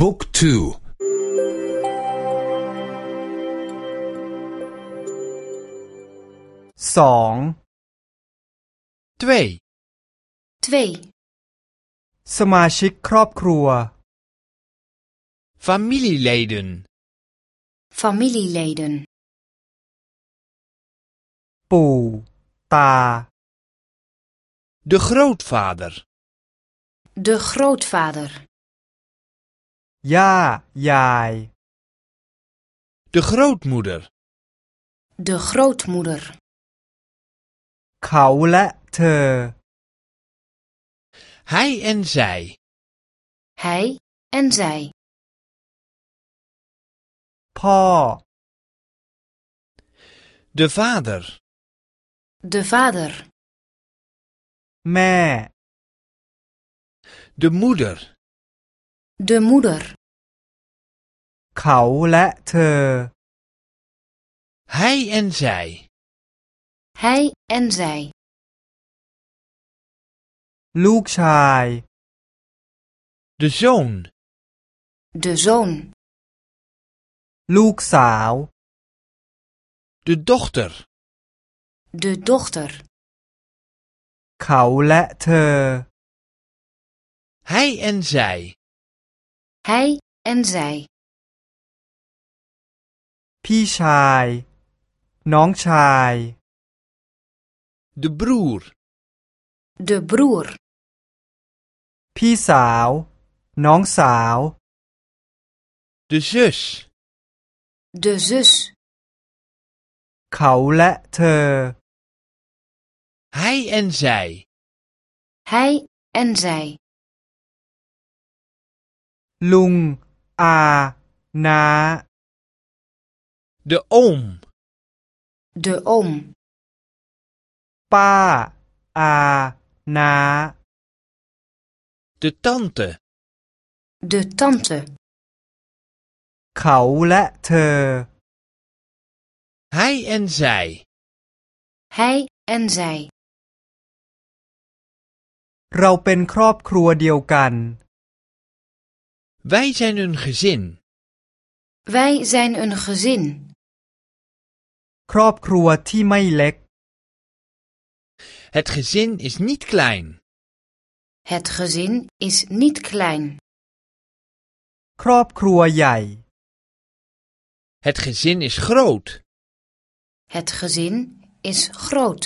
บุ๊กทู สอง twee, 2. สมาชิกครอบครัว familieleden, Familieleden. ปู่ ตา de grootvader, De grootvader. Ja, jij. De grootmoeder. De grootmoeder. Kau te. Hij en zij. Hij en zij. Pa. De vader. De vader. Me. De moeder De moeder. เขาและเธอ hij en zij, Hij en zij. ลูกชาย de zoon, De zoon. ลูกสาว de dochter, De dochter. เขาและเธอ hij en zij, Hij en zij. พี่ชาย น้องชาย de broer, De broer. พี่สาว น้องสาว de zus, De zus. เขาและเธอ hij en zij, Hij en zij. ลุง อาน้า de oom, De oom. ป้า อาน้า de tante, De tante. เขาและเธอ hij en zij, Hij en zij. เราเป็นครอบครัวเดียวกัน wij zijn een gezin, Wij zijn een gezin. ครอบครัวที่ไม่เล็ก het gezin is niet klein, Het gezin is niet klein. ครอบครัวใหญ่ het gezin is groot. Het gezin is groot.